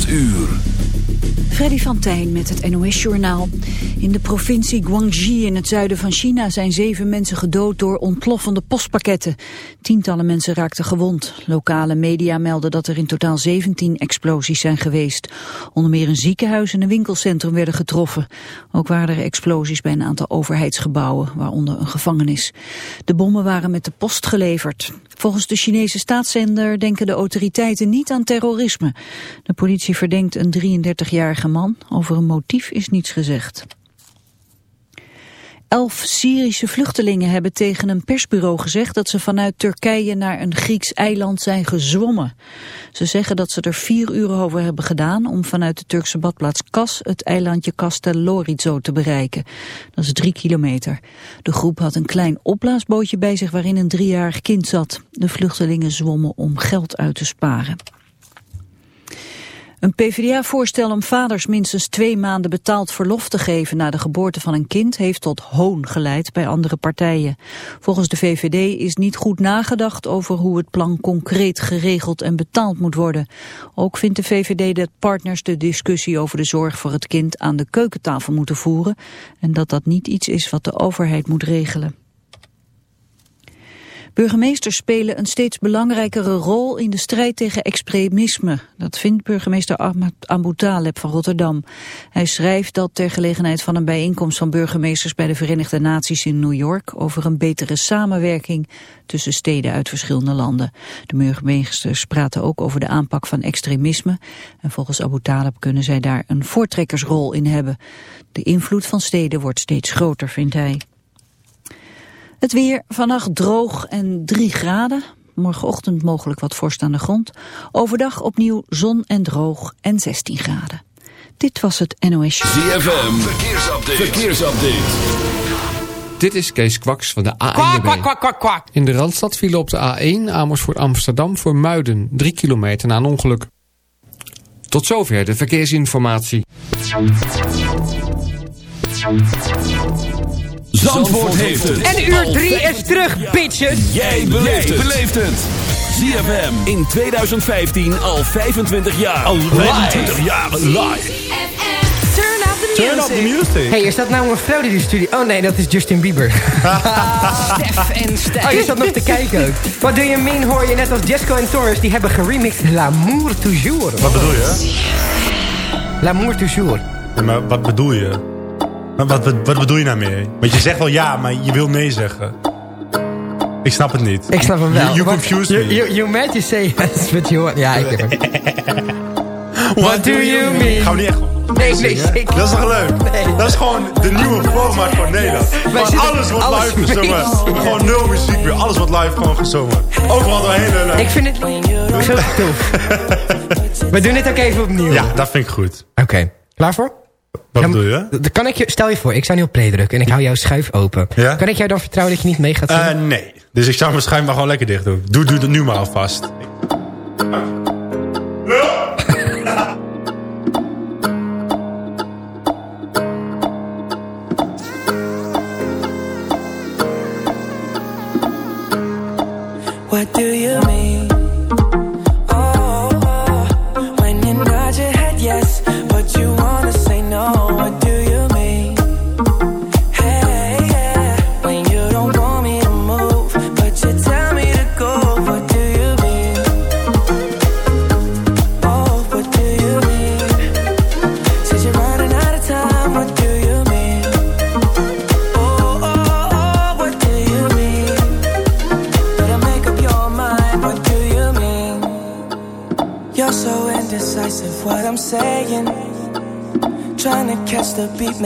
8 uur. Freddy van Tijn met het NOS-journaal. In de provincie Guangxi in het zuiden van China zijn zeven mensen gedood door ontploffende postpakketten. Tientallen mensen raakten gewond. Lokale media melden dat er in totaal 17 explosies zijn geweest. Onder meer een ziekenhuis en een winkelcentrum werden getroffen. Ook waren er explosies bij een aantal overheidsgebouwen, waaronder een gevangenis. De bommen waren met de post geleverd. Volgens de Chinese staatszender denken de autoriteiten niet aan terrorisme. De politie verdenkt een 33-jarige man. Over een motief is niets gezegd. Elf Syrische vluchtelingen hebben tegen een persbureau gezegd dat ze vanuit Turkije naar een Grieks eiland zijn gezwommen. Ze zeggen dat ze er vier uur over hebben gedaan om vanuit de Turkse badplaats Kas het eilandje Castellorizo te bereiken. Dat is drie kilometer. De groep had een klein opblaasbootje bij zich waarin een driejarig kind zat. De vluchtelingen zwommen om geld uit te sparen. Een PvdA-voorstel om vaders minstens twee maanden betaald verlof te geven na de geboorte van een kind heeft tot hoon geleid bij andere partijen. Volgens de VVD is niet goed nagedacht over hoe het plan concreet geregeld en betaald moet worden. Ook vindt de VVD dat partners de discussie over de zorg voor het kind aan de keukentafel moeten voeren en dat dat niet iets is wat de overheid moet regelen. Burgemeesters spelen een steeds belangrijkere rol in de strijd tegen extremisme. Dat vindt burgemeester Abu Taleb van Rotterdam. Hij schrijft dat ter gelegenheid van een bijeenkomst van burgemeesters bij de Verenigde Naties in New York over een betere samenwerking tussen steden uit verschillende landen. De burgemeesters praten ook over de aanpak van extremisme en volgens Abu Taleb kunnen zij daar een voortrekkersrol in hebben. De invloed van steden wordt steeds groter, vindt hij. Het weer vannacht droog en 3 graden. Morgenochtend mogelijk wat vorst aan de grond. Overdag opnieuw zon en droog en 16 graden. Dit was het NOS ZFM, verkeersupdate. verkeersupdate. Dit is Kees Kwaks van de ANWB. Kwak, kwak, kwak, kwak, kwak. In de Randstad vielen op de A1 Amersfoort Amsterdam voor Muiden. 3 kilometer na een ongeluk. Tot zover de verkeersinformatie. Zandvoort heeft het. En uur 3 is terug, bitches. Jij beleeft het. ZFM in 2015 al 25 jaar. Al 25 jaar live. Turn up the Turn up the music. Hey, is dat nou een vrouw die de studio... Oh nee, dat is Justin Bieber. Stef en Stef. Oh, je zat nog te kijken ook. What do you mean hoor je net als Jesco en Torres... die hebben geremixed L'amour toujours. Wat bedoel je? L'amour toujours. Ja, maar wat bedoel je? Maar wat, wat, wat bedoel je nou mee? Want je zegt wel ja, maar je wil nee zeggen. Ik snap het niet. Ik snap hem wel. You, you confuse you, me. You, you meant to say yes, but you... Ja, ik heb hem. What do you mean? Gaan we niet echt... Nee, nee, zeker. Dat is toch leuk? Nee. Dat is gewoon de nieuwe format van Nederland. Gewoon zitten alles wordt alles live gezongen. Gewoon nul muziek meer. Alles wordt live gewoon gezongen. Overal doorheen. en, eh, Ik vind het zo tof. We doen dit ook even opnieuw. Ja, dat vind ik goed. Oké. Klaar voor? Wat Dan- bedoel je? Dan kan ik je, stel je voor, ik zou nu op play drukken en ik hou jouw schuif open. Ja? Kan ik jou dan vertrouwen dat je niet mee gaat Eh, zingen? nee. Dus ik zou mijn schuim maar gewoon lekker dicht doen. Doe, doe het nu maar alvast. What do you mean?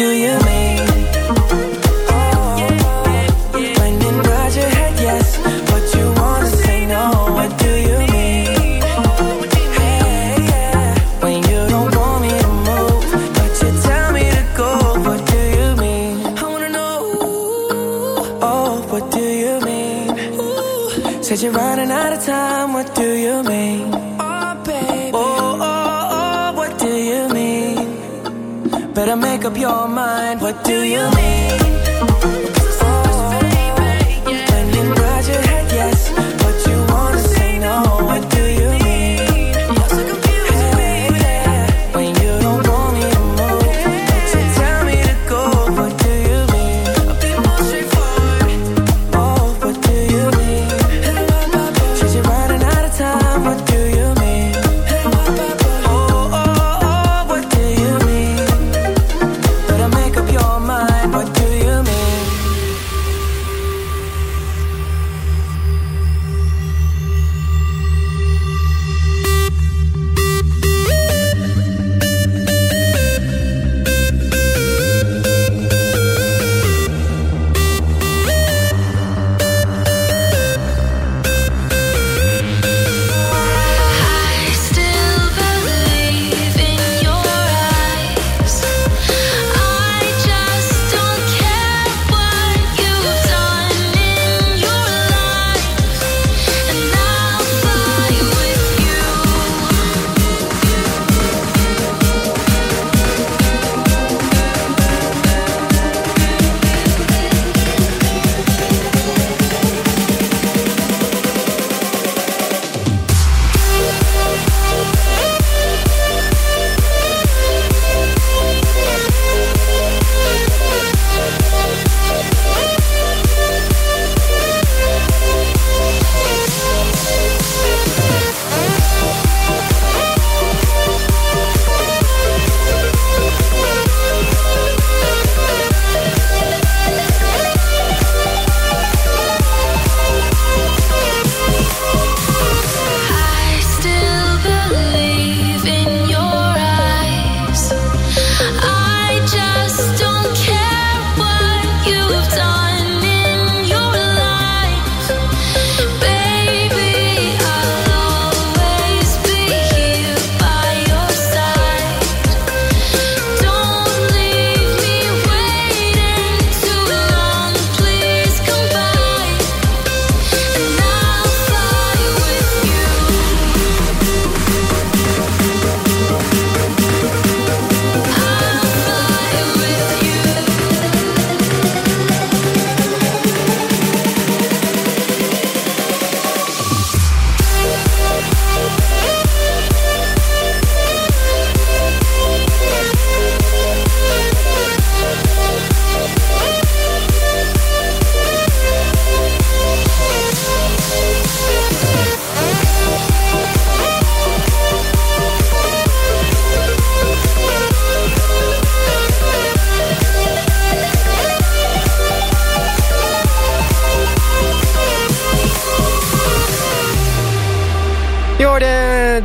Do you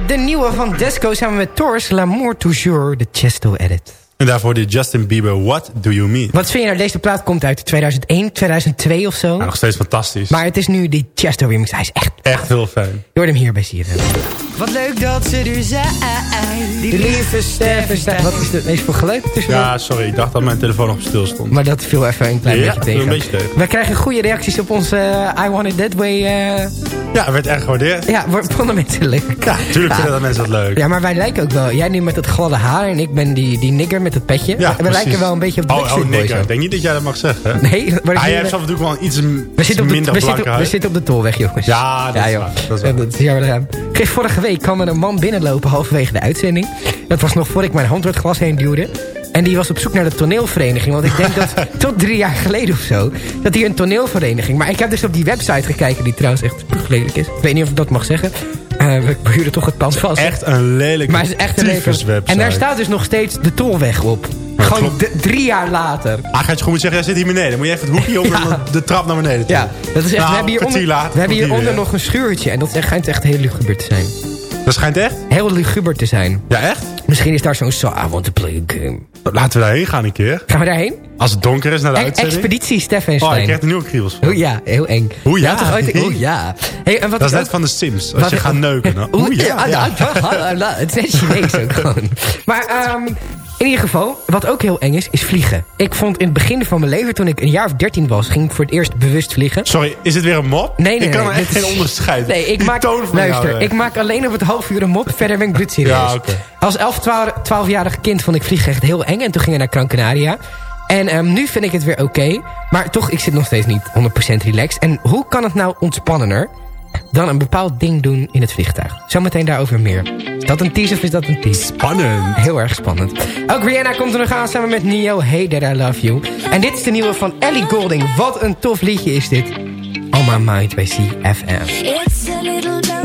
de nieuwe van Desco samen met Torres, L'amour toujours, de Chesto edit. En daarvoor de Justin Bieber, What Do You Mean? Wat vind je nou, deze plaat komt uit 2001, 2002 of zo. Nou, nog steeds fantastisch. Maar het is nu die Chesto remix, hij is echt... Echt heel fijn. Je hoort hem hier bij CFM. Wat leuk dat ze er zijn. Die lieve Stijn. Wat is het meest voor geluid tussen? Ja, sorry. Ik dacht dat mijn telefoon op stil stond. Maar dat viel even een klein Ja, beetje tegen. een beetje tegen. Wij krijgen goede reacties op onze eh, I Want It That Way. eh, Ja, werd echt gewaardeerd. ja, wordt- vonden mensen leuk. Ja, tuurlijk vinden dat mensen dat leuk. Ja, maar wij lijken ook wel. Jij nu met het gladde haar en ik ben die, die nigger met het petje. Ja, we precies. lijken wel een beetje op de Oh, oh nee, ik denk niet dat jij dat mag zeggen. Nee, maar Ah, jij hebt zelf natuurlijk wel iets, we iets zitten, op minder de, we, blanke zitten, we huid. zitten op de tolweg, jongens. Ja, dat joh. waar, dat is waar. dat is jammer eraan. Kreeg vorige week kwam er een man binnenlopen halverwege de uitzending. Dat was nog voor ik mijn hand door het glas heen duwde. En die was op zoek naar de toneelvereniging. Want ik denk dat tot drie jaar geleden of zo... dat hier een toneelvereniging... Maar ik heb dus op die website gekeken... die trouwens echt lelijk is. Ik weet niet of ik dat mag zeggen. Eh, we huren toch het pand vast. Echt een lelijke Maar het is echt een lelijke... En daar staat dus nog steeds de tolweg op. Gewoon drie jaar later. Ah, gaat je gewoon zeggen, jij zit hier beneden. Moet je even het hoekje om Ja. de trap naar beneden toe. Ja, dat is echt, Nou, we hebben een kwartier hieronder, later we hebben hieronder nog een schuurtje. En dat schijnt echt heel luguber te zijn. Dat schijnt echt? Heel luguber te zijn. Ja, echt? Misschien is daar zo'n so I want to play a game. Laten we daarheen gaan een keer. Gaan we daarheen? Als het donker is naar de E- uitzending. Expeditie Oh, Steffenstein. ik krijg er nu ook kriebels van. Oeh ja, heel eng. Oeh, ja. Toch ooit- Oeh ja. Hey, en wat Dat is net van de Sims. Als je gaat neuken. Oeh Oeh, ja. Het is net Chinees ook gewoon. Maar ehm, in ieder geval, wat ook heel eng is, is vliegen. Ik vond in het begin van mijn leven, toen ik een jaar of dertien was... ging ik voor het eerst bewust vliegen. Sorry, is het weer een mop? Nee, nee, Ik kan nee, er echt is- geen onderscheid. Nee, ik Die maak, luister, jou, eh. ik maak alleen op het half uur een mop. Verder ben ik bloedserieus. Ja, oké. Als 11, 12, 12-jarig kind vond ik vliegen echt heel eng. En toen ging ik naar Gran Canaria. En ehm, nu vind ik het weer oké. maar toch, ik zit nog steeds niet 100% relaxed. En hoe kan het nou ontspannender dan een bepaald ding doen in het vliegtuig? Zometeen daarover meer. Is dat een tease of is dat een tease? Spannend. Heel erg spannend. Ook Rihanna komt er nog aan samen met Neo. Hey That I Love You. En dit is de nieuwe van Ellie Golding. Wat een tof liedje is dit. On My Mind bij CFM. It's a little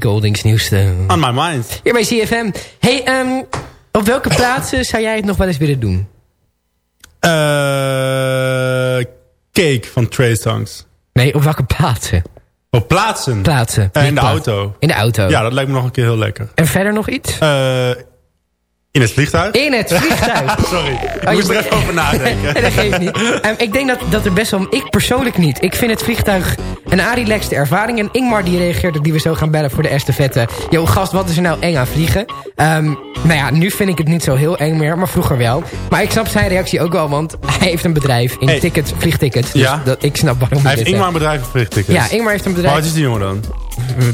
Ellie Goldings nieuwste. On my mind. Hier bij CFM. Hey, ehm, op welke plaatsen zou jij het nog wel eens willen doen? Eh, Cake van Trey Songs. Nee, op welke plaatsen? Op plaatsen. Plaatsen. Eh, in de plaatsen. auto. In de auto. Ja, dat lijkt me nog een keer heel lekker. En verder nog iets? Eh, in het vliegtuig? In het vliegtuig. Sorry, ik Oh, je moest er moet- even over nadenken. Nee, dat geeft niet. Ehm, ik denk dat, dat er best wel... Ik persoonlijk niet. Ik vind het vliegtuig een a-relaxte ervaring. En Ingmar die reageert op die we zo gaan bellen voor de estafette. Yo, gast, wat is er nou eng aan vliegen? Ehm, nou ja, nu vind ik het niet zo heel eng meer. Maar vroeger wel. Maar ik snap zijn reactie ook wel. Want hij heeft een bedrijf in Hey. tickets, vliegtickets. Dus Ja. dat, ik snap waarom Hij hij heeft Ingmar een bedrijf voor vliegtickets. Ja, Ingmar heeft een Hoe bedrijf. oud is die jongen dan?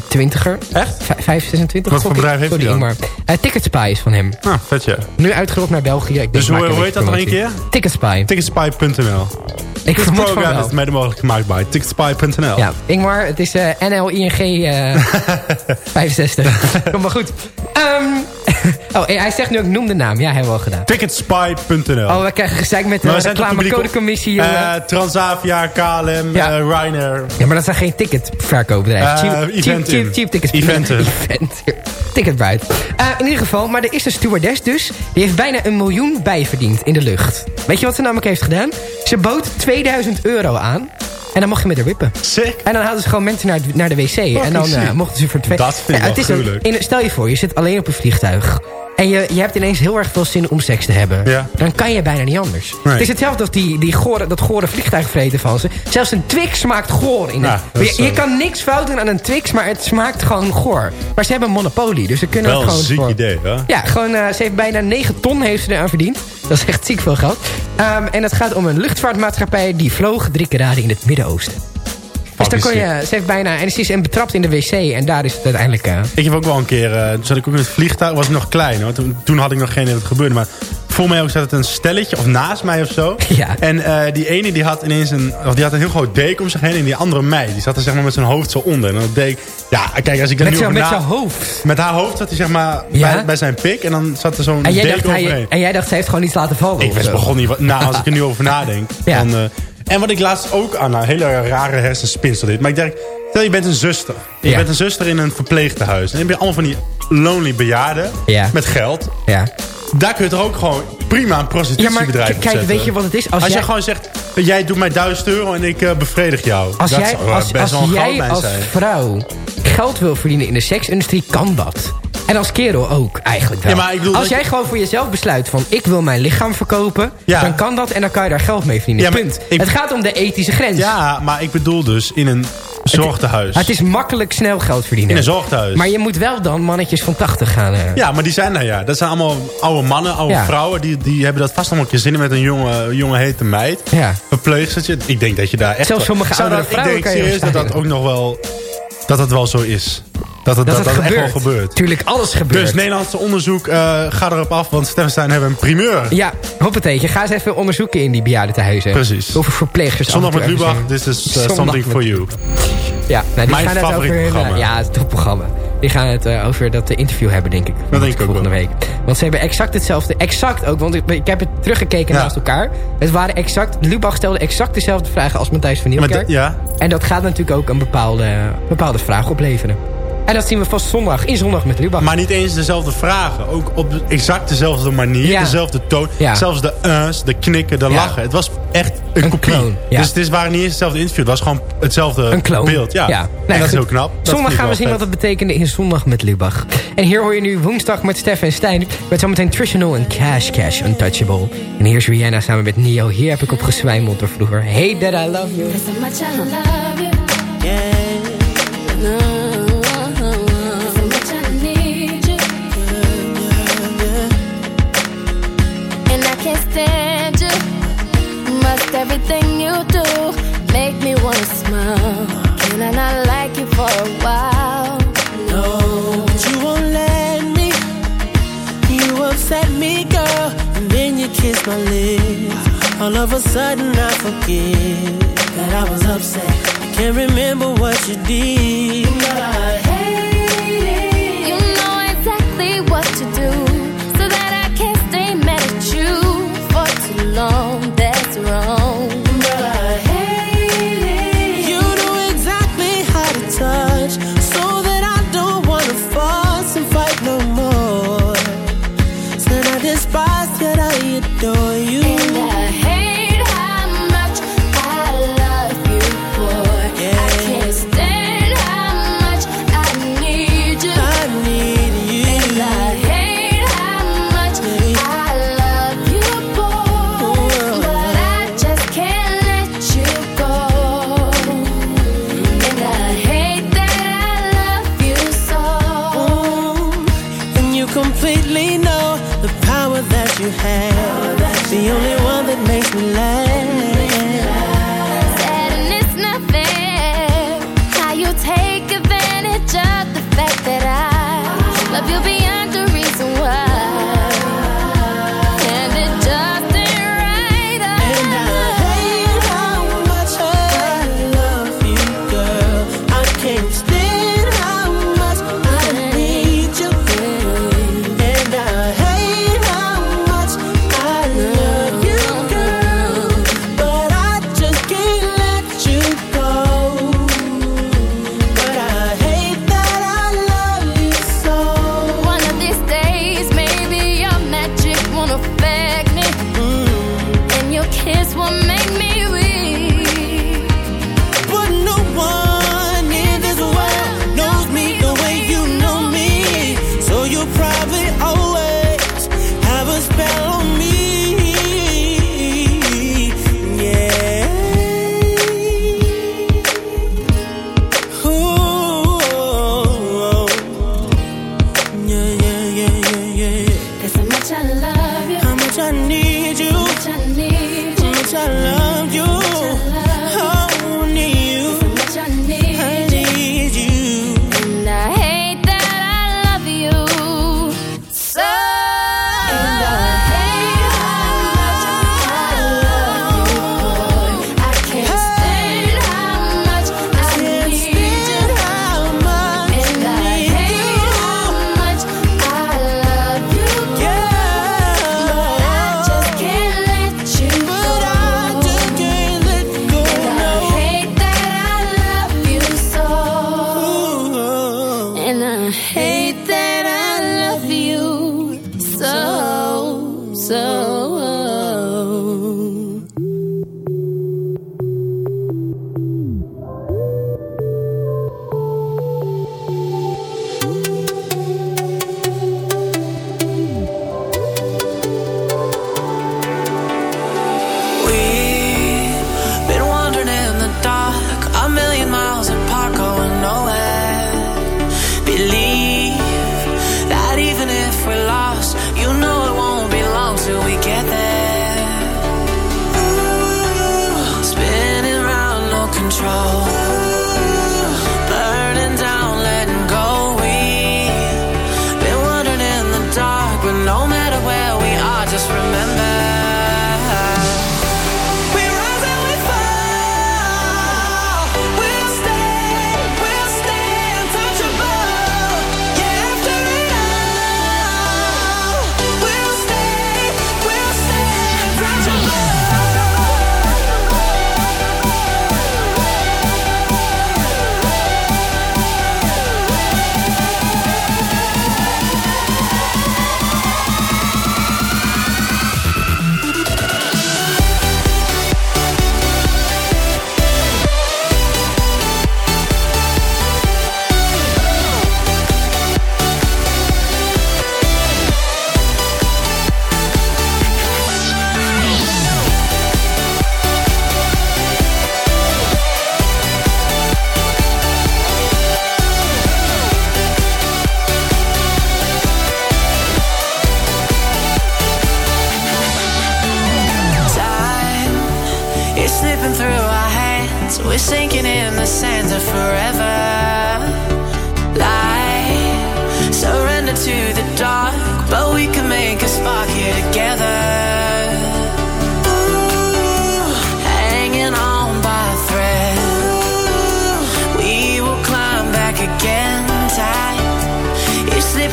Twintiger. Echt? V- Vijf, 26. Wat voor bedrijf heeft Sorry, hij dan? Eh, Ticketspy is van hem. Nou, vet ja. Nu uitgerold naar België. Ik Dus hoe, hoe heet dat nog een keer? Ticketspy. Ticketspy.nl Ik Dit programma is mede mogelijk gemaakt bij Ticketspy.nl Ja, Ingmar, het is eh NLING eh 65. Kom maar goed. Ehm, oh, hij zegt nu ook, noem de naam. Ja, hebben we al gedaan. Ticketspy.nl Oh, we krijgen gezeik met de reclamecodecommissie. Eh, Transavia, KLM, Ja. eh, Ryanair. ja, maar dat zijn geen ticketverkoopbedrijven. Eh, cheap, cheap, Eventim. cheap, cheap tickets. Ticketbuit. In ieder geval, maar er is een stewardess dus. Die heeft bijna een miljoen bijverdiend in de lucht. Weet je wat ze namelijk heeft gedaan? Ze bood 2000 euro aan. En dan mocht je met haar wippen. Sick. En dan hadden ze gewoon mensen naar, naar de wc. en dan eh, mochten ze voor twee... Dat vind ik wel het is in, Stel je voor, je zit alleen op een vliegtuig. En je, je hebt ineens heel erg veel zin om seks te hebben. Ja. Dan kan je bijna niet anders. Nee. Het is hetzelfde als die, die gore, dat gore vliegtuigvreten van ze. Zelfs een Twix smaakt goor. In Ja, het. je, je zo. kan niks fout doen aan een Twix, maar het smaakt gewoon goor. Maar ze hebben een monopolie, dus ze kunnen Wel het een gewoon... ziek voor- idee, hè? ja, gewoon, eh, ze heeft bijna 9 ton heeft ze eraan verdiend. Dat is echt ziek veel geld. Ehm, en het gaat om een luchtvaartmaatschappij die vloog drie keer raden in het Midden-Oosten. Dus dan kon je, ze heeft bijna, en ze is betrapt in de wc en daar is het uiteindelijk... eh, Ik heb ook wel een keer, eh, toen zat ik ook in het vliegtuig, was ik nog klein hoor. Toen, toen had ik nog geen idee wat er gebeurde. Maar voor mij ook zat het een stelletje, of naast mij of zo. Ja. En eh, die ene die had ineens een, of die had een heel groot deken om zich heen. En die andere meid, die zat er zeg maar met zijn hoofd zo onder. En dan deed ja kijk als ik daar met nu over met na- zo'n hoofd. Met haar hoofd zat hij zeg maar Ja? bij, bij zijn pik. En dan zat er zo'n deken dacht, overheen. hij, en jij dacht, ze heeft gewoon iets laten vallen. Ik wist zo. begon niet. Nou, als ik er nu over nadenk. Ja. Dan, en wat ik laatst ook aan een hele rare hersenspinsel deed. Maar ik denk, stel je bent een zuster. Je Ja. bent een zuster in een verpleegtehuis. En dan heb je allemaal van die lonely bejaarden. Ja. Met geld. Ja. Daar kun je toch ook gewoon prima een ja, maar prostitutiebedrijf kijk, weet je wat het is? Als, Als jij, gewoon zegt, jij doet mij 1000 euro en ik eh, bevredig jou. als dat jij, zou, eh, als, best wel als een jij als vrouw geld wil verdienen in de seksindustrie, kan dat. En als kerel ook, eigenlijk wel. Ja, maar ik bedoel als dat jij gewoon voor jezelf besluit van... ik wil mijn lichaam verkopen, Ja. dan kan dat... en dan kan je daar geld mee verdienen. Ja, Punt. ik- Het gaat om de ethische grens. Ja, maar ik bedoel dus in een zorgtehuis. Het is makkelijk snel geld verdienen. in een zorgtehuis. Maar je moet wel dan mannetjes van 80 gaan... eh, Ja, maar die zijn er ja. Dat zijn allemaal oude mannen, oude vrouwen. Die, die hebben dat vast allemaal een keer zin in met een jonge, jonge hete meid. Ja. Verpleegstertje. Ik denk dat je daar echt... Zelfs sommige oudere dat, vrouwen Ik denk serieus dat dat ook nog wel... Dat het wel zo is. Dat het, dat, dat, echt gebeurt. wel gebeurt. Tuurlijk, alles gebeurt. Dus Nederlandse onderzoek, eh ga erop af. Want Steffenstein hebben een primeur. Ja, hoppateetje. Ga eens even onderzoeken in die bejaardentehuizen. Precies. Hoeveel verpleegsters... Zondag met Lubach, this is uh, Zondag something met- for you. Ja, nou, die Mijn gaan het over, programma. Ja, het topprogramma. Die gaan het eh, over dat eh, interview hebben, denk ik. Dat denk ik ook Volgende wel. week. Want ze hebben exact hetzelfde. Exact ook, want ik, ik heb het teruggekeken Ja. naast elkaar. Het waren exact... Lubach stelde exact dezelfde vragen als Matthijs van Nieuwkerk. ja, En dat gaat natuurlijk ook een bepaalde, bepaalde vraag opleveren. En dat zien we vast zondag, in zondag met Lubach. maar niet eens dezelfde vragen. Ook op exact dezelfde manier, Ja. dezelfde toon. Ja. Zelfs de uh's, de knikken, de Ja. lachen. Het was echt een, Een kopie. Dus het is, waren niet eens hetzelfde interview. Het was gewoon hetzelfde beeld. Ja. Ja. En dat is heel knap. Dat Zondag gaan we zien wat het betekende in Zondag met Lubach. En hier hoor je nu woensdag met Stef en Stijn. Met zometeen Tritional en Cash Cash Untouchable. En hier is Rihanna samen met Nio. Hier heb ik op gezwijmeld door vroeger. Hey that I love you. Everything you do make me wanna smile. Can I not like you for a while? No, but you won't let me. You upset me, girl, and then you kiss my lips. All of a sudden, I forget that I was upset. I can't remember what you did. But I hate it. You know exactly what to do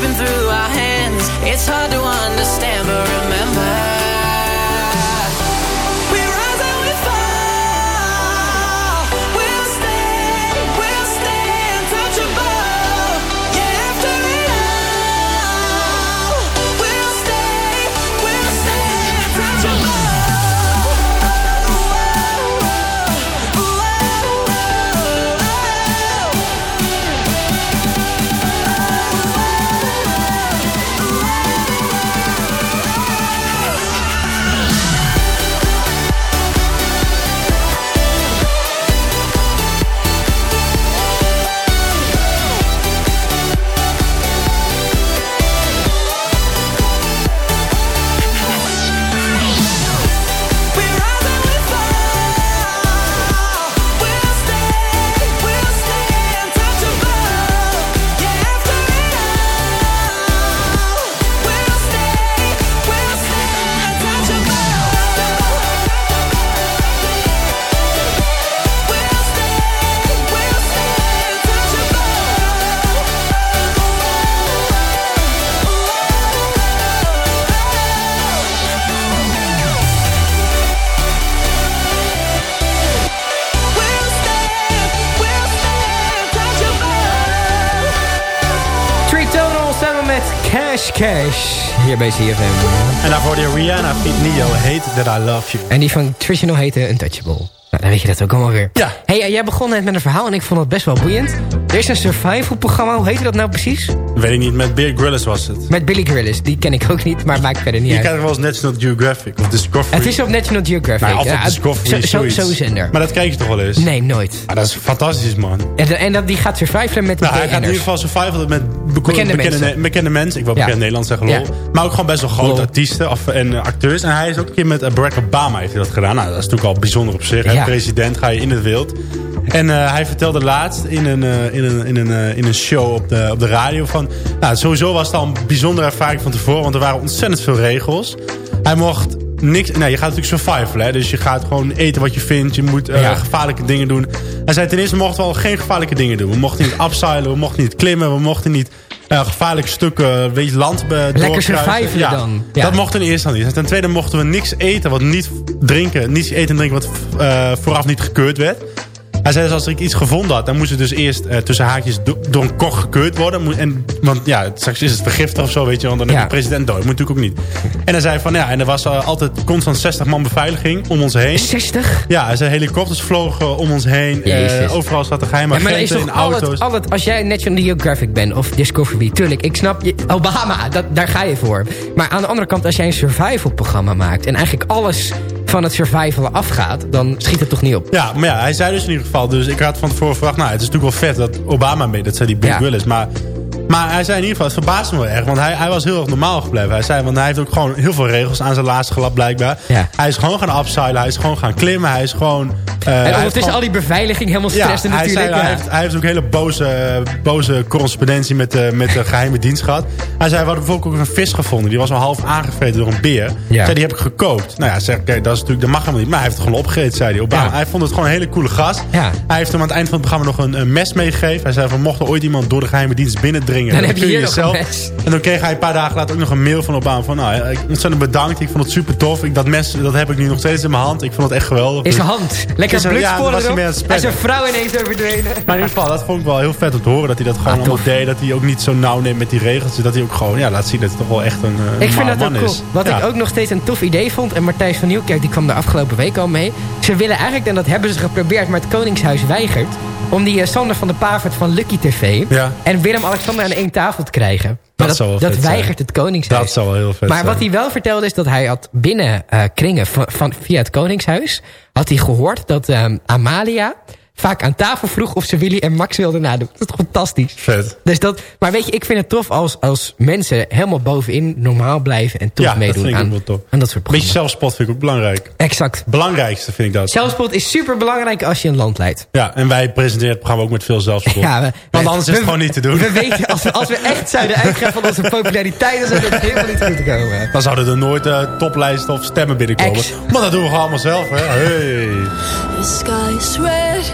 slipping through our hands. It's hard to understand, but remember. Hier bij CFM. En daarvoor de Rihanna Neo Hate That I Love You. En die van Tritonal heette Untouchable. Dan weet je dat ook allemaal weer. Ja. Hey, jij begon net met een verhaal en ik vond het best wel boeiend. Er is een survival programma, hoe heette dat nou precies? Weet ik niet, met Bear Grylls was het. Met Billy Grillis. Die ken ik ook niet, maar maakt verder niet Je uit. kijkt wel eens National Geographic of Discovery. Het is op National Geographic. Nou, altijd Ja, Discovery, zo- zo- zoiets. Zo'n zender. Maar dat kijk je toch wel eens? Nee, nooit. Maar dat is fantastisch, man. En, en dat, die gaat survivalen met Nou, hij gaat in ieder geval survival met Bekende bekende, mensen. bekende mensen. Ik wil Ja. bekend Nederlands zeggen, lol. Ja. Maar ook gewoon best wel grote artiesten of, en acteurs. En hij is ook een keer met Barack Obama heeft hij dat gedaan. Nou, dat is natuurlijk al bijzonder op zich. hè. President, ga je in het wild. En eh, hij vertelde laatst in een, eh, in een, in een, eh, in een show op de, op de radio van... Nou, sowieso was het al een bijzondere ervaring van tevoren. Want er waren ontzettend veel regels. Hij mocht niks... Nou, je gaat natuurlijk survivalen. Hè? Dus je gaat gewoon eten wat je vindt. Je moet Ja. gevaarlijke dingen doen. Hij zei ten eerste mochten we al geen gevaarlijke dingen doen. We mochten niet upseilen, we mochten niet klimmen. We mochten niet gevaarlijke stukken, weet je, land survivalen ja, dan. Ja. Dat mocht ten eerste al niet. En ten tweede mochten we niks eten wat niet drinken. Niets eten en drinken wat eh, vooraf niet gekeurd werd. Hij zei dus als ik iets gevonden had, dan moest het dus eerst eh, tussen haakjes do- door een kok gekeurd worden. En, want ja, straks is het vergiftig of zo, weet je, want dan Ja. heb je de president dood. Moet natuurlijk ook niet. En hij zei van ja, en er was eh, altijd constant 60 man beveiliging om ons heen. 60? Ja, er zijn helikopters vlogen om ons heen. Eh, overal zat er geheime Ja, agenten in al auto's. het, al het, als jij National Geographic bent of Discovery, tuurlijk, ik snap je, Obama, dat, daar ga je voor. Maar aan de andere kant, als jij een survival programma maakt en eigenlijk alles van het survivalen afgaat, dan schiet het toch niet op. Ja, maar ja, hij zei dus in ieder geval... Dus ik had van tevoren verwacht... Nou, het is natuurlijk wel vet dat Obama mee... Dat zei die Big Ja. Willis. Maar, maar hij zei in ieder geval... Het verbaasde me wel erg. Want hij, hij was heel erg normaal gebleven. Hij zei... Want hij heeft ook gewoon heel veel regels aan zijn laatste gelap blijkbaar. Ja. Hij is gewoon gaan upseilen. Hij is gewoon gaan klimmen. Hij is gewoon... hij En ondertussen al die beveiliging helemaal ja, hij, natuurlijk. hij, ja. heeft, hij heeft ook hele boze, boze correspondentie met de, met de geheime dienst gehad. Hij zei, we hadden bijvoorbeeld ook een vis gevonden. Die was al half aangevreten door een beer. Ja. Zei, die heb ik gekookt. Nou ja, zeg, dat, is natuurlijk, dat mag helemaal niet. Maar hij heeft het gewoon opgegeten, zei hij. Obama. Hij vond het gewoon een hele coole gast. Ja. Hij heeft hem aan het eind van het programma nog een, een mes meegegeven. Hij zei, van, mocht er ooit iemand door de geheime dienst binnendringen... Dan heb je nog jezelf-. En dan kreeg hij een paar dagen later ook nog een mail van Obama. Van, nou, ik ontzettend bedankt. Ik vond het super tof. Ik, dat mes dat heb ik nu nog steeds in mijn hand. Ik vond het echt geweldig. In zijn hand. Lekker er- ja, bloedsporen hij erop. het spellen. zijn vrouw ineens er verdwenen. Maar in ieder geval, dat vond ik wel heel vet om te horen. Dat hij dat gewoon Ah, allemaal deed. Dat hij ook niet zo nauw neemt met die regels. Dat hij ook gewoon ja, laat zien dat hij toch wel echt een uh, Ik vind dat ook cool. is. Wat Ja. ik ook nog steeds een tof idee vond... en Matthijs van Nieuwkerk die kwam de afgelopen week al mee... ze willen eigenlijk, en dat hebben ze geprobeerd... maar het Koningshuis weigert... om die eh, Sander van de Pavert van Lucky TV... Ja. en Willem-Alexander aan één tafel te krijgen. Maar dat, dat zijn. weigert het Koningshuis. Dat wel heel vet maar zijn. wat hij wel vertelde is dat hij had binnen eh, kringen van, van, via het Koningshuis... had hij gehoord dat ehm, Amalia vaak aan tafel vroeg of ze Willy en Max wilden nadoen. Dat is toch fantastisch. Vet. Dus dat, maar weet je, ik vind het tof als, als mensen helemaal bovenin normaal blijven... en toch Ja, dat meedoen vind ik ook aan, wel tof. aan dat soort Beetje zelfspot vind ik ook belangrijk. Exact. Belangrijkste vind ik dat. Zelfspot is super belangrijk als je een land leidt. Ja, en wij presenteren het programma ook met veel zelfspot. Ja, we- Want we- anders is het gewoon niet te doen. We weten, als we, als we echt zouden uitgaan van onze populariteit... dan zou het helemaal niet goed komen. Dan zouden er nooit eh, toplijsten of stemmen binnenkomen. Ex. Maar dat doen we gewoon allemaal zelf, hè. Hey. The sky's red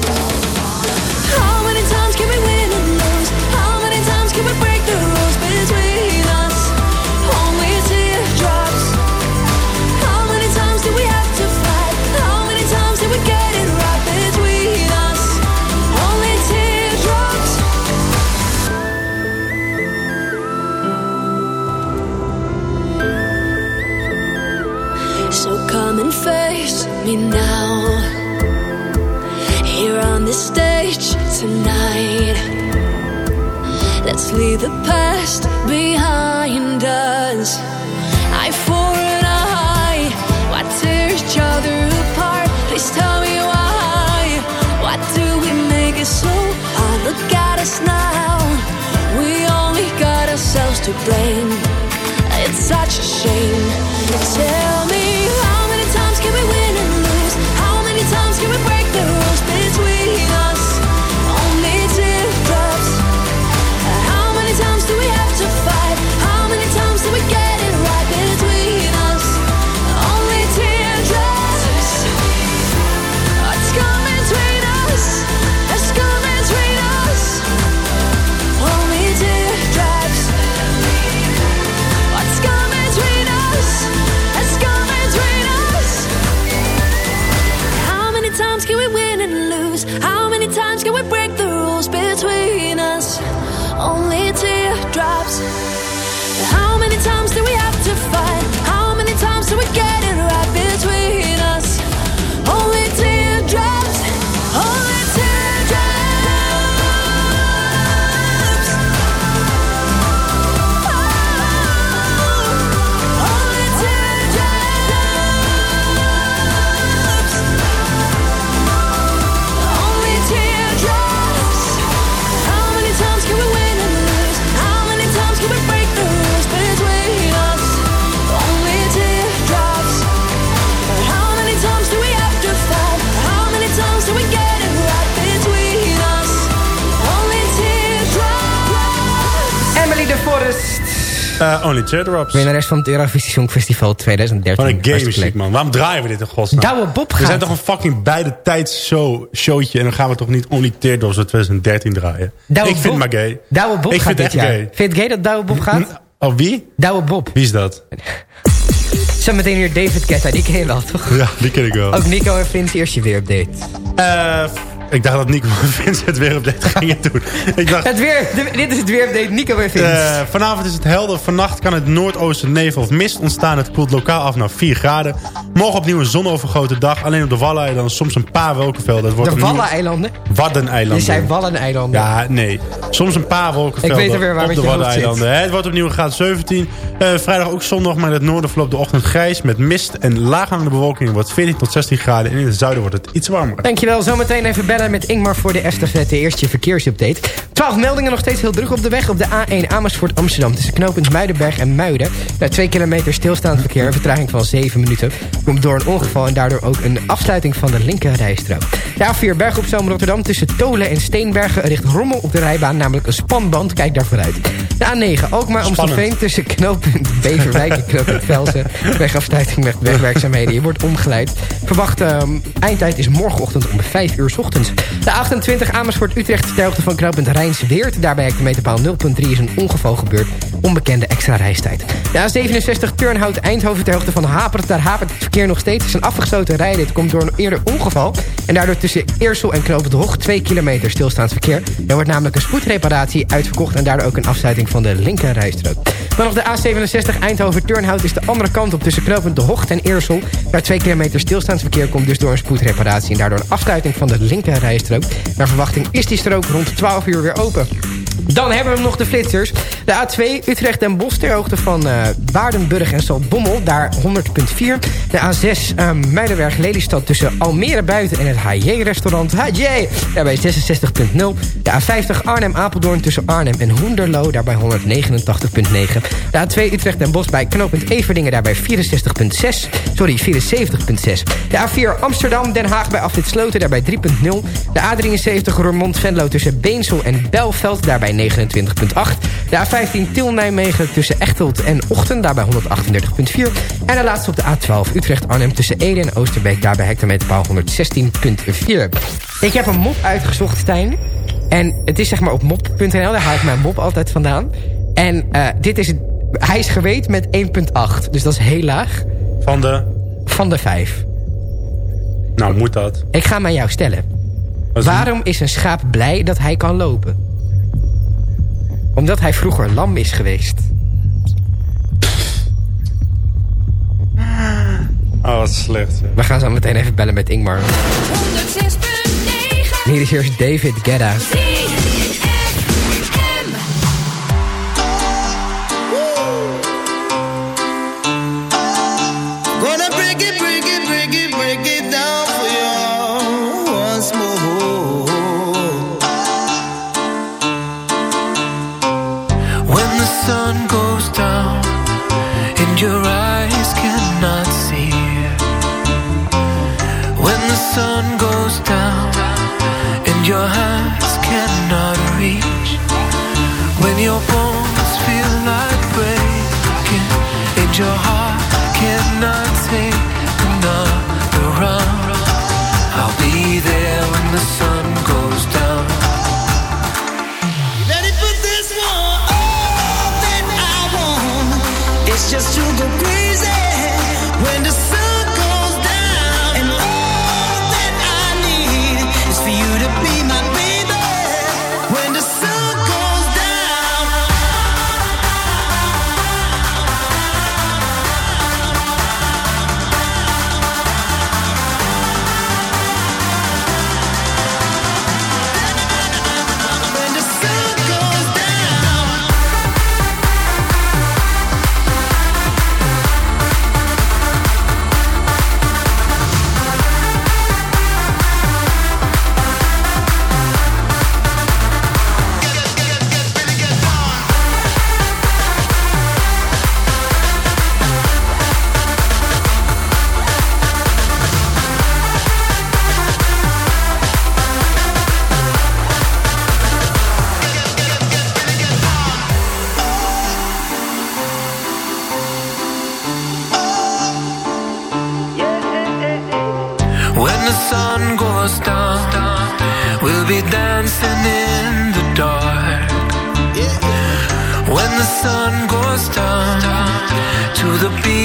Eh, only Teardrops. Winnares van het Eurovisie Songfestival 2013. Wat een game Hartstikke muziek, leuk. man. Waarom draaien we dit in godsnaam? Douwe Bob We gaat. zijn toch een fucking beide tijds show, showtje. En dan gaan we toch niet Only Teardrops uit 2013 draaien. Douwe ik vind Bob- het maar gay. Douwe Bob ik gaat vind het dit echt gay. Vind je het gay dat Douwe Bob gaat? Oh, wie? Douwe Bob. Wie is dat? Zometeen weer David Guetta, die ken je wel, toch? Ja, die ken ik wel. Ook Nico en Vince, eerst je weerupdate. Eh, ik dacht dat Nico en Vince het weer op dit gingen doen. Ik dacht, Het weer, dit is het weerupdate Nico en Vince. eh, vanavond is het helder. Vannacht kan het noordoosten nevel of mist ontstaan. Het koelt lokaal af naar 4 graden. Morgen opnieuw een zonovergoten dag. Alleen op de Waddeneilanden soms een paar wolkenvelden. Wordt de Waddeneilanden. Waddeneilanden. Je zei Walleneilanden. Ja, nee. Soms een paar wolkenvelden Ik weet er weer waar op de Waddeneilanden. Het wordt opnieuw een graad 17. Eh, vrijdag ook zondag, maar in het noorden verloopt de ochtend grijs... met mist en laaghangende bewolking. Wordt 14 tot 16 graden. En in het zuiden wordt het iets warmer. Dankjewel. Zometeen even bellen met Ingmar voor de estafette. Eerst je verkeersupdate. 12 meldingen nog steeds heel druk op de weg. Op de A1 Amersfoort Amsterdam tussen knooppunt Muidenberg en Muiden. Na 2 kilometer stilstaand verkeer. Een vertraging van 7 minuten. Komt door een ongeval en daardoor ook een afsluiting van de linkerrijstrook. De A4 Berg op Zoom Rotterdam tussen Tolen en Steenbergen richt rommel op de rijbaan. Namelijk een spanband. Kijk daar vooruit. De A9 Alkmaar Amstelveen tussen knooppunt Beverwijk en knooppunt Velsen. Wegafsluiting met wegwerkzaamheden. Je wordt omgeleid. Verwacht ehm, eindtijd is morgenochtend om 5 uur 's ochtends. De 28 Amersfoort Utrecht ter hoogte van knooppunt Rijnsweert. Daarbij hectometerpaal 0.3 is een ongeval gebeurd. Onbekende extra reistijd. De A67 Turnhout Eindhoven ter hoogte van Hapert. Daar hapert het verkeer nog steeds. is een afgesloten rijden. Dit komt door een eerder ongeval. En daardoor tussen Eersel en Knoop het Hoog 2 kilometer stilstaand verkeer. Er wordt namelijk een spoedreparatie uitverkocht... en daardoor ook een afsluiting van de linkerrijstrook. Dan nog de A67 Eindhoven-Turnhout is de andere kant op... tussen Knooppunt De Hocht en Eersel. Daar 2 kilometer stilstaand verkeer komt dus door een spoedreparatie... en daardoor een afsluiting van de Naar verwachting is die strook rond 12 uur weer open. Dan hebben we nog de flitsers. De A2 Utrecht en Bos ter hoogte van uh, Waardenburg en Zaltbommel. Daar 100.4. De A6 uh, Muidenberg Lelystad tussen Almere Buiten en het HJ-restaurant. HJ! Daarbij 66.0. De A50 Arnhem Apeldoorn tussen Arnhem en Hoenderloo. Daarbij 189.9. De A2 Utrecht en Bos bij knooppunt Everdingen. Daarbij 64.6. Sorry, 74.6. De A4 Amsterdam Den Haag bij Afrit Sloten. Daarbij 3.0. De A73 Roermond Venlo tussen Beensel en Belveld. Daarbij 29.8. De A15 Til-Nijmegen tussen Echteld en Ochten, daarbij 138.4. En de laatste op de A12 Utrecht-Arnhem tussen Ede en Oosterbeek, daarbij hectometerpaal 116.4. Ik heb een mop uitgezocht, Stijn. En het is zeg maar op mop.nl, daar haal ik mijn mop altijd vandaan. En uh, dit is het, hij is geweet met 1.8, dus dat is heel laag. Van de? Van de 5. Nou, moet dat. Ik ga hem aan jou stellen. Waarom is een schaap blij dat hij kan lopen? Omdat hij vroeger lam is geweest. Oh, wat slecht. We gaan zo meteen even bellen met Ingmar. 106.9 Hier is eerst David Gedda. Sun goes down, to the beating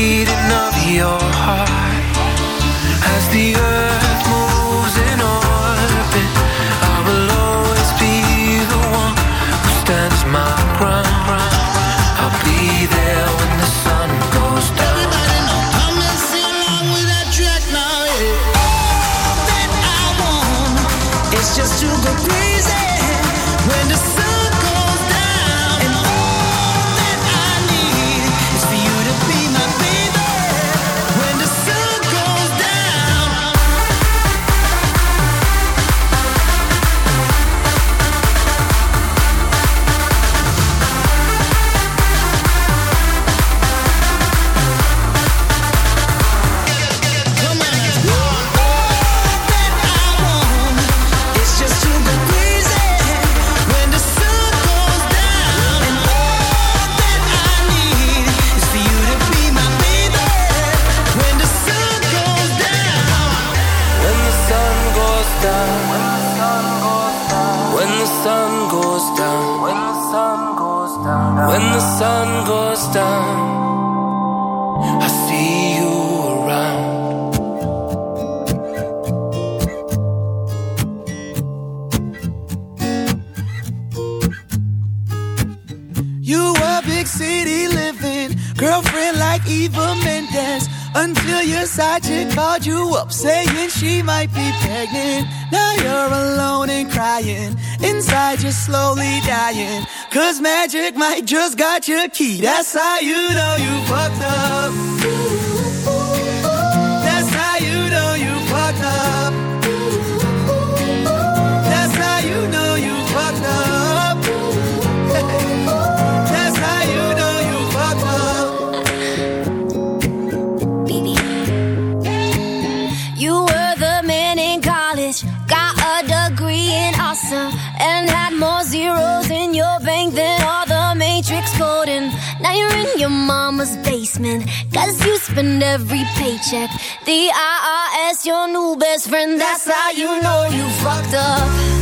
every paycheck. The IRS, your new best friend, that's how you know you fucked up.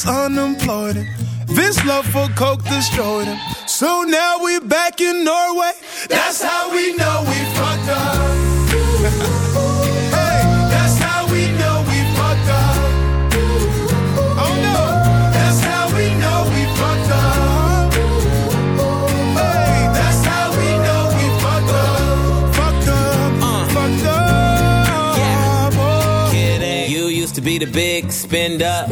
Nico's unemployed. and Vince love for coke destroyed him. So now we back in Norway. That's how we know we fucked up. The big spend up,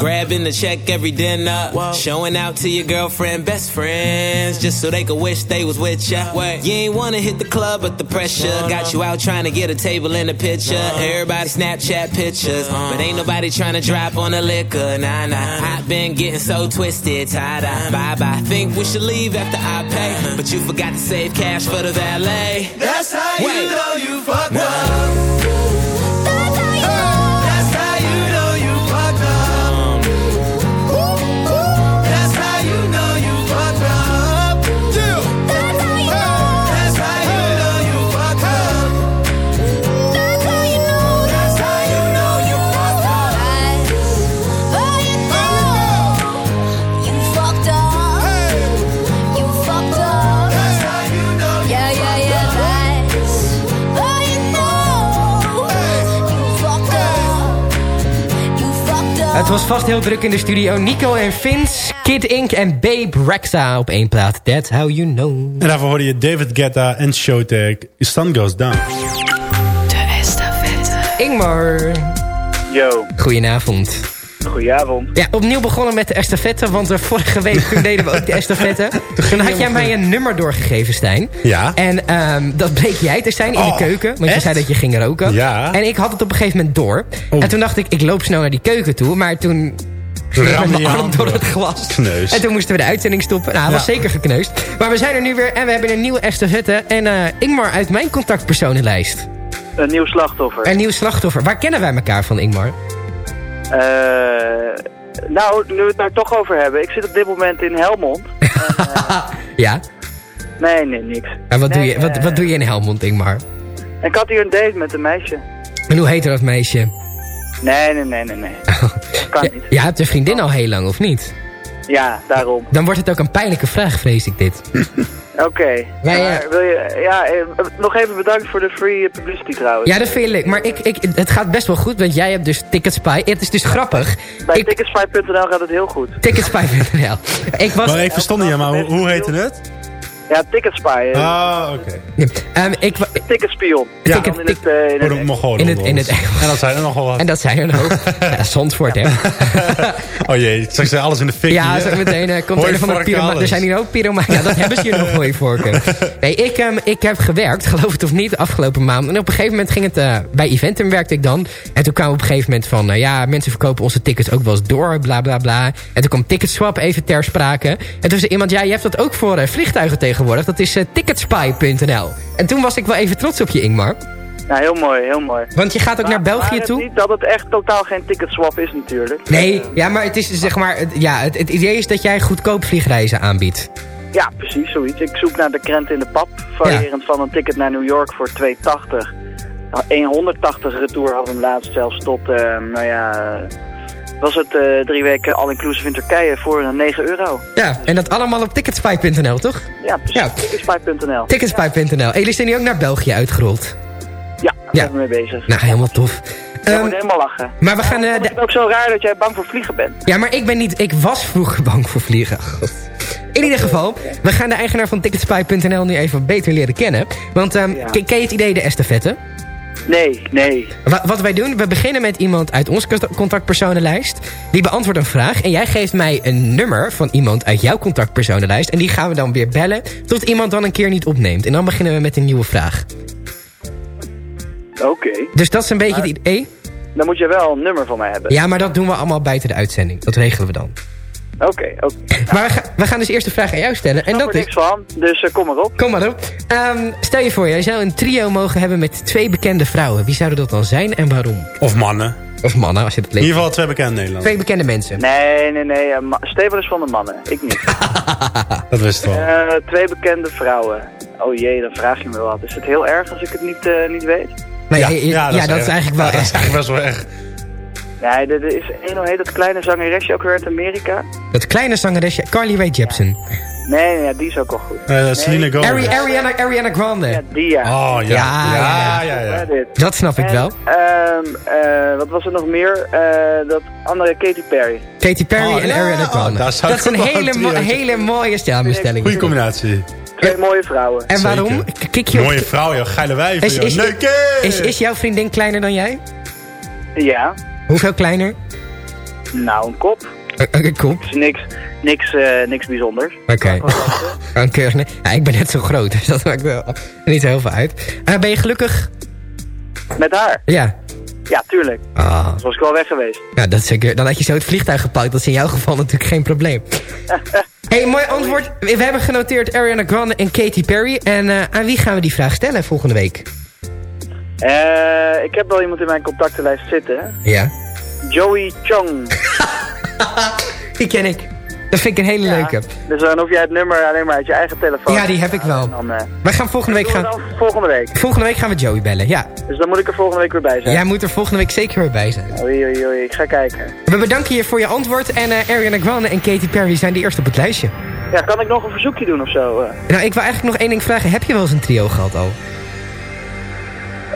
grabbing the check every dinner, showing out to your girlfriend, best friends, just so they could wish they was with ya. You ain't wanna hit the club, but the pressure got you out trying to get a table in the picture. Everybody Snapchat pictures, uh-huh. but ain't nobody trying to drop on the liquor. Nah, nah. I've been getting so twisted, tied up. Bye bye. Think we should leave after I pay, uh-huh. but you forgot to save cash for the valet. That's how Wait. you know you fucked up. Het was vast heel druk in de studio. Nico en Vince, Kid Ink en Babe Rexa op één plaat. That's how you know. En daarvoor hoorde je David Guetta en Showtag. Sun Goes Down. De estafette. Ingmar, Yo, goedenavond. Goedenavond. Ja, opnieuw begonnen met de estafette, want eh, vorige week toen deden we ook de estafette. Toen had jij mij een nummer doorgegeven, Stijn. Ja. En ehm, dat bleek jij te zijn in Oh, de keuken. Want je zei dat je ging roken. Ja. En ik had het op een gegeven moment door. Oh. En toen dacht ik, ik loop snel naar die keuken toe. Maar toen hand door het glas. Kneus. En toen moesten we de uitzending stoppen. Nou, hij was Ja. zeker gekneusd. Maar we zijn er nu weer en we hebben een nieuwe estafette. En eh, Ingmar uit mijn contactpersonenlijst. Een nieuw slachtoffer. Een nieuw slachtoffer. Waar kennen wij elkaar van, Ingmar? Eh, nou, nu we het daar toch over hebben. Ik zit op dit moment in Helmond. Ja? Nee, nee, niks. En wat, Nee, doe, je, wat, eh, wat doe je in Helmond, Ingmar? Ik had hier een date met een meisje. En hoe heet dat meisje? Nee, nee, nee, nee, nee. Kan Ja, niet. je hebt een vriendin al heel lang, of niet? Ja, daarom. Dan wordt het ook een pijnlijke vraag, vrees ik dit. Oké. Ja, ja. Maar Wil je, ja, eh, nog even bedankt voor de free publicity trouwens. Ja, dat vind je leuk. Maar ik, ik, het gaat best wel goed, want jij hebt dus Ticketspy. Het is dus grappig. Bij Ik, ticketspy.nl gaat het heel goed. Ticketspy.nl. Ik was... Maar ik verstond niet, maar hoe, hoe heette het? Ja, ticketspy. Ah, oké. Ehm, ik, Ticketspion. Ja. Dan in het, eh, in Voor het de Mongolen In het- onder in ons. het Engels. En dat zijn er nogal wat. en dat zijn er nog. ja, Zandvoort, hè. Oh jee, straks zijn alles in de fik. Ja, zo meteen eh, komt een van de pyromanen. Er zijn hier ook pyromanen. Ja, dat hebben ze hier nog mooie vorken. Nee, ik, ehm, ik heb gewerkt, geloof het of niet, de afgelopen maand. En op een gegeven moment ging het... eh, bij Eventum werkte ik dan. En toen kwam op een gegeven moment van... ja, mensen verkopen onze tickets ook wel eens door, bla bla bla. En toen kwam Ticketswap even ter sprake. En toen zei iemand, ja, je hebt dat ook voor eh, vliegtuigen tegenwoordig. Dat is eh, ticketspy.nl. En toen was ik wel even trots op je, Ingmar. Nou, heel mooi, heel mooi. Want je gaat ook naar België toe. niet dat het echt totaal geen ticketswap is natuurlijk. Nee, ja, maar het is zeg maar... Het, ja, het, het idee is dat jij goedkoop vliegreizen aanbiedt. Ja, precies, zoiets. Ik zoek naar de krent in de pap. Variërend van een ticket naar New York voor 2,80. Nou, 180 retour had hem laatst zelfs tot, eh, nou ja... eh, Was het eh, drie weken all-inclusive in Turkije voor een 9 euro? Ja, en dat allemaal op ticketspy.nl, toch? Ja, precies. Ja. Ticketspy.nl. Ticketspy.nl. En jullie zijn nu ook naar België uitgerold. Ja, daar Ja. zijn we mee bezig. Nou, helemaal tof. Ehm, moet helemaal lachen. maar we gaan... eh, het ook zo raar dat jij bang voor vliegen bent. Ja, maar ik ben niet... Ik was vroeger bang voor vliegen. God. In ieder geval, we gaan de eigenaar van Ticketspy.nl nu even beter leren kennen. Want ehm, Ja. ken, ken je het idee de estafette? Nee, nee. Wa- wat wij doen, we beginnen met iemand uit onze cont- contactpersonenlijst. Die beantwoordt een vraag en jij geeft mij een nummer van iemand uit jouw contactpersonenlijst. En die gaan we dan weer bellen tot iemand dan een keer niet opneemt. En dan beginnen we met een nieuwe vraag. Oké. Dus dat is een beetje het idee. Dan moet je wel een nummer van mij hebben. Ja, maar dat doen we allemaal buiten de uitzending. Dat regelen we dan. Oké, oké. Maar we, ga- we gaan dus eerst de vraag aan jou stellen. En Ik dat er is... niks van, dus eh, kom maar op. Kom maar op. Ehm, stel je voor, jij zou een trio mogen hebben met twee bekende vrouwen. Wie zouden dat dan zijn en waarom? Of mannen. Of mannen, als je dat In leest. ieder geval twee bekende Nederlanders. Twee bekende mensen. Nee, nee, nee. eh, ma- Steven is van de mannen. Ik niet. Dat wist ik wel. Eh, twee bekende vrouwen. Oh jee, dan vraag je me wat. Is het heel erg als ik het niet, eh, niet weet? Nou ja, ja, ja, dat, is, erg. eigenlijk wel Ja, dat is echt. eigenlijk best wel erg. Nee, er is een, hoe heet dat kleine zangeresje ook weer uit Amerika? Dat kleine zangeresje, Carly Rae Jepsen. Nee, nee, ja, die is ook wel goed. Eh Selena Gomez. Ari- Ariana, Ariana Grande. Ja, die ja. Oh ja. Ja, Ja, ja. Dat snap ik En, wel. ehm, eh, wat was er nog meer? Eh, dat andere Katy Perry. Katy Perry Oh, en ja. Ariana Oh, Grande. zou dat is een hele, mo- hele mooie samenstelling. Goeie combinatie. Twee mooie vrouwen. En waarom? Zeker. K- Kik je op- Mooie vrouw, joh. Geile wijven, Is- is, is jouw vriendin kleiner dan jij? Ja, Hoeveel kleiner? nou een kop. Een- Een kop. Is niks, niks, eh, niks bijzonders. Oké. Een keurig. Ja, ik ben net zo groot, dus dat maakt wel niet zo heel veel uit. Eh, ben je gelukkig? Met haar? Ja. Ja, tuurlijk. Ah. Was ik wel weg geweest. Ja, dat is zeker. Dan had je zo het vliegtuig gepakt. Dat is in jouw geval natuurlijk geen probleem. hey, mooi antwoord. We hebben genoteerd Ariana Grande en Katy Perry. En eh, aan wie gaan we die vraag stellen volgende week? Eh, ik heb wel iemand in mijn contactenlijst zitten. Ja. Joey Chong. Die ken ik. Dat vind ik een hele leuke. Dus dan hoef jij het nummer alleen maar uit je eigen telefoon. Ja, die heb ik wel. Dan, eh, Wij gaan volgende week we gaan... volgende week. Volgende week gaan we Joey bellen, ja. Dus dan moet ik er volgende week weer bij zijn. Jij moet er volgende week zeker weer bij zijn. Oei, oei, oei. Ik ga kijken. We bedanken je voor je antwoord. En eh, Ariana Grande en Katy Perry zijn de eerste op het lijstje. Ja, kan ik nog een verzoekje doen of zo? eh? Nou, ik wil eigenlijk nog één ding vragen. Heb je wel eens een trio gehad al?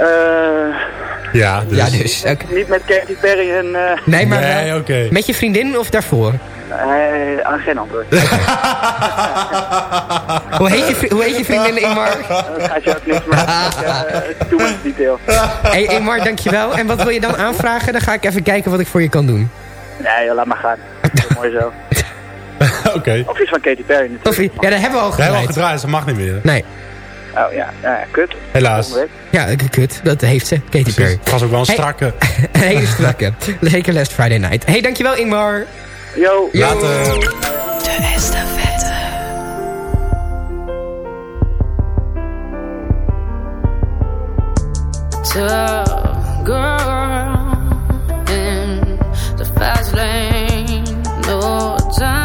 Eh, Ja, dus. Ja, dus. oké. niet met Katy Perry en... eh Nee, maar Nee, met je vriendin of daarvoor? eh, aan geen antwoord. Hoe heet je, hoe heet je vriendin, Ingmar? Dat gaat je ook niks meer uh, Too much detail. Hey, Ingmar, dankjewel. En wat wil je dan aanvragen? Dan ga ik even kijken wat ik voor je kan doen. Nee, joh, laat maar gaan. Dat mooi zo. Oké. Of iets van Katy Perry natuurlijk. Of, ja, dat hebben we al We hebben al gedraaid. gedraaid, dus dat mag niet meer. Nee. Oh ja, ja, ja kut. Helaas. Ja, kut. Dat heeft ze. Katy Perry. Het was ook wel een Hey. strakke. Een hele strakke. Zeker Last Friday Night. Hey, dankjewel Ingmar. Yo. Yo. Later. De estafette. tough girl in the fast lane. No time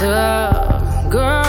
Girl,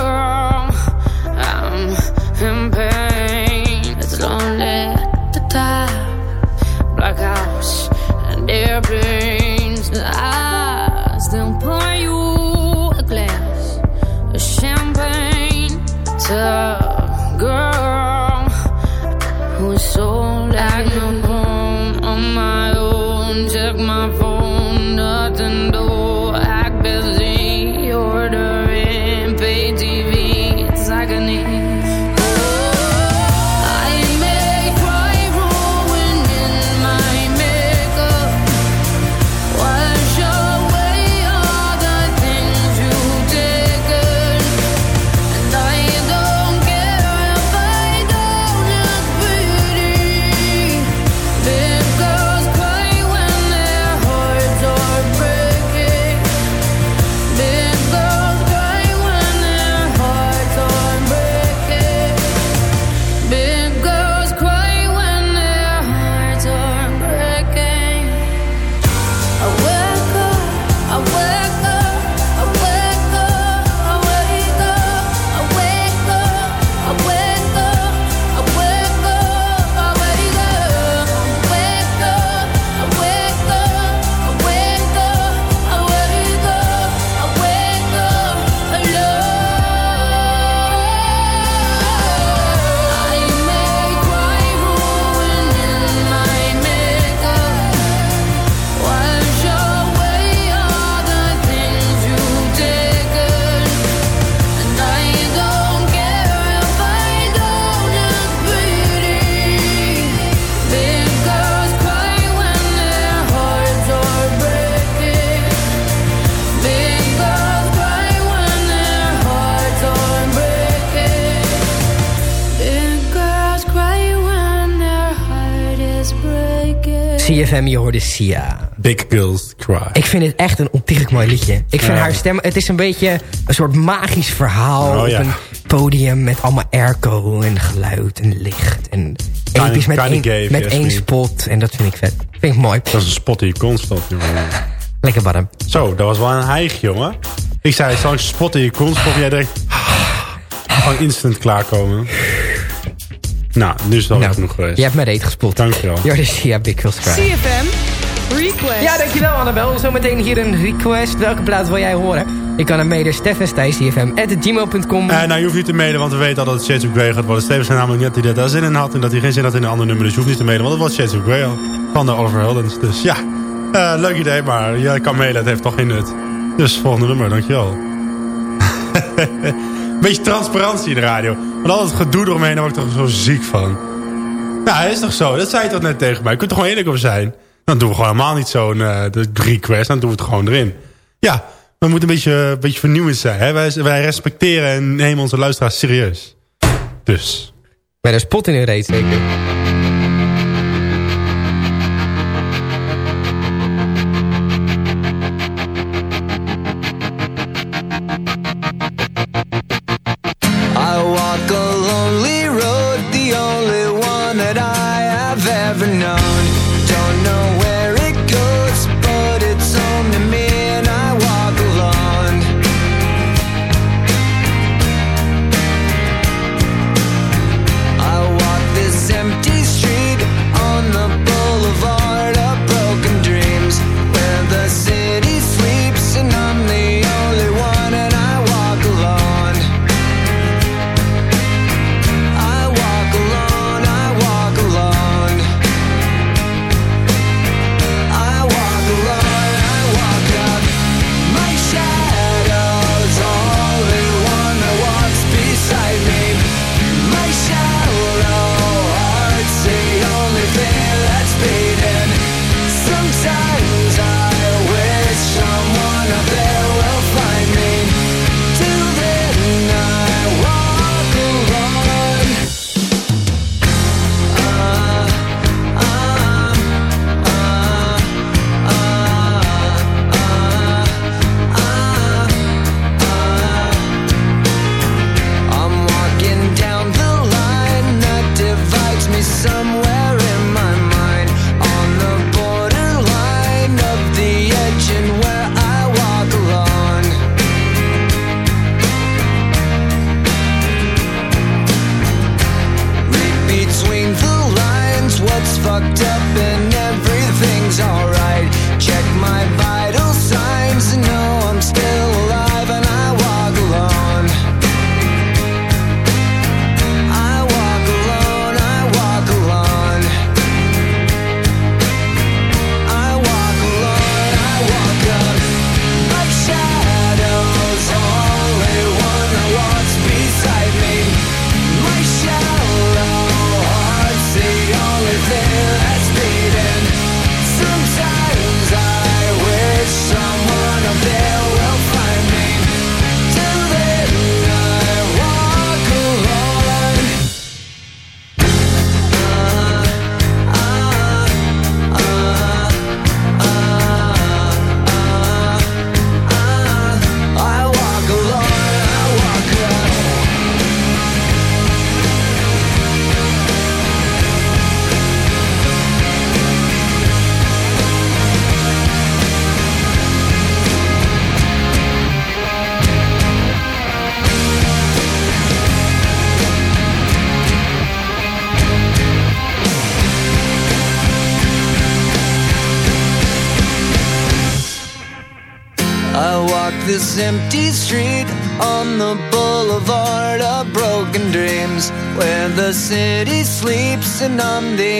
CFM, je hoorde Sia. Big Girls Cry. Ik vind het echt een ontiegelijk mooi liedje. Ik vind Ja. haar stem... Het is een beetje een soort magisch verhaal. Oh, ja. Op een podium met allemaal airco en geluid en licht. En episch met, gay, met yes, één spot. En dat vind ik vet. Vind ik mooi. Dat is een spot die je kont stopt, jongen. Lekker badden. Zo, dat was wel een hijg, jongen. Ik zei, een spot in je stoppen? Jij denkt, gewoon instant klaarkomen. Nou, nu is het al Nou, genoeg geweest. Je hebt me reet gespot. Dankjewel. Je hoorde Sia, Big Girls Cry. CFM Request. Ja, dankjewel Annabel. Zometeen hier een request. Welke plaat wil jij horen? Je kan hem mailen steffenstijscfm.gmail.com Eh, nou, je hoeft niet te mailen, want we weten al dat het Shades of Grey gaat worden. Steven zei namelijk net dat hij daar zin in had en dat hij geen zin had in een ander nummer. Dus je hoeft niet te mailen, want het was Shades of Grey al. Van de Oliver Heldens. Dus ja, eh, leuk idee, maar jij kan mailen, het heeft toch geen nut. Dus volgende nummer, dankjewel. Beetje transparantie in de radio. Want al het gedoe eromheen, daar word ik toch zo ziek van. Ja, is toch zo? Dat zei je toch net tegen mij. Je kunt er gewoon eerlijk over zijn. Dan doen we gewoon helemaal niet zo'n eh, de request. Dan doen we het gewoon erin. Ja, we moeten een beetje, een beetje vernieuwend zijn. Hè? Wij, wij respecteren en nemen onze luisteraars serieus. Dus. Met een spot in hun reet zeker. And I'm the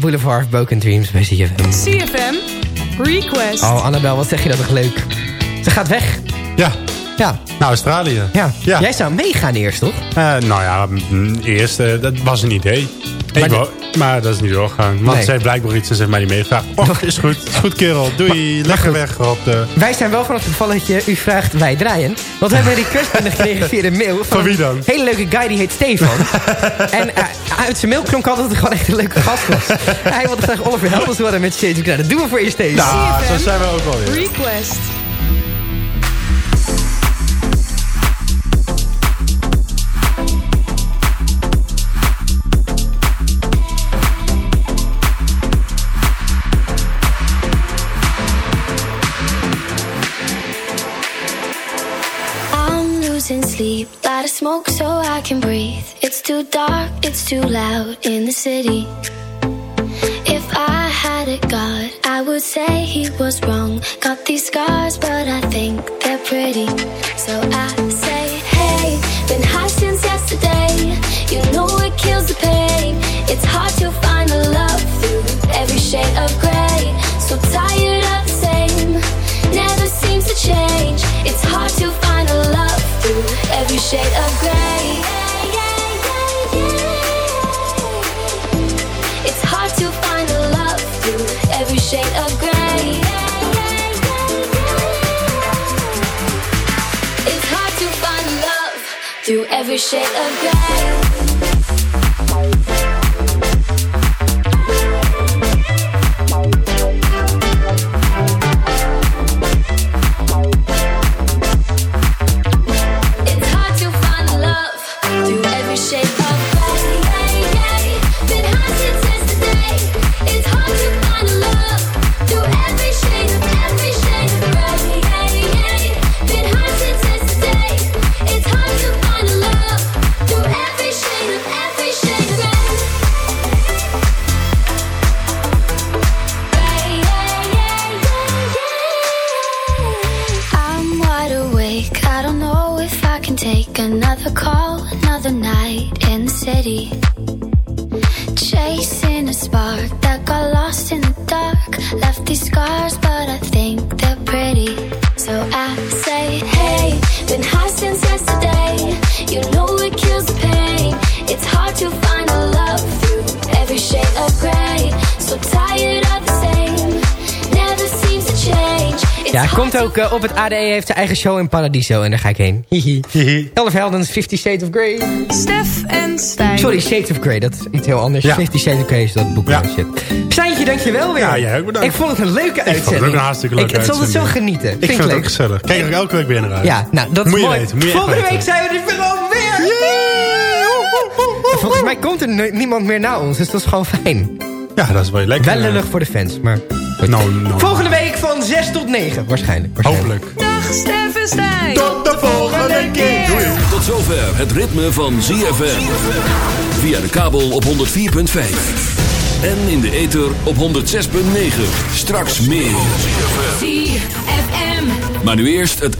Boulevard of Broken Dreams bij CFM. CFM Request. Oh, Annabel, wat zeg je dat toch leuk. Ze gaat weg. Ja. Ja. Naar Australië. Ja. Ja. Jij zou meegaan eerst, toch? Eh, nou ja, mm, eerst, eh, dat was een idee. Ik Maar wou- maar dat is niet doorgegaan. Want Nee. ze heeft blijkbaar iets en ze heeft mij niet meegevraagd. Och, is goed. Is goed, kerel. Doei. Lekker weg op de... Wij zijn wel van het geval dat je u vraagt wij draaien. Want we hebben een request binnengekregen via de mail. Van, Van wie dan? Een hele leuke guy die heet Stefan. en eh, uit zijn mail klonk altijd dat het gewoon echt een leuke gast was. Hij wilde graag Oliver Helders worden met Shades of. Dat doen we voor je Stefan. Nou, zo zijn we ook wel weer. Request. I can breathe. It's too dark, it's too loud in the city. If I had a god, I would say he was wrong. Got these scars, but I think they're pretty. So I shade of gray. Op het ADE, heeft zijn eigen show in Paradiso. En daar ga ik heen. Elf Heldens, Fifty Shades of Grey. Stef en Stijn. Sorry, Shades of Grey, dat is iets heel anders. Ja. Fifty Shades of Grey is dat boek. Ja. Shit. Stijntje, dankjewel weer. Ja, jij ook bedankt. Ik vond het een leuke uitzending. vond het ook een hartstikke leuke Ik- Ik, het zal het zo genieten. Ik vind het leuk. ook gezellig. Kijk er elke week weer naar uit. Ja, nou, dat is Moet je mooi. weten, moet je echt Volgende weten. week zijn we er gewoon weer. Volgens mij komt er niemand meer na ons, dus dat is gewoon fijn. Ja, dat is wel lekker. Wel lullig voor de fans, maar... goed. Nou, nou. Volgende week van 6 tot 9, waarschijnlijk. waarschijnlijk. Hopelijk. Dag Stef en Stijn. Tot de volgende keer. Doei. Tot zover het ritme van ZFM. Via de kabel op 104.5. En in de ether op 106.9. Straks meer. ZFM. Maar nu eerst het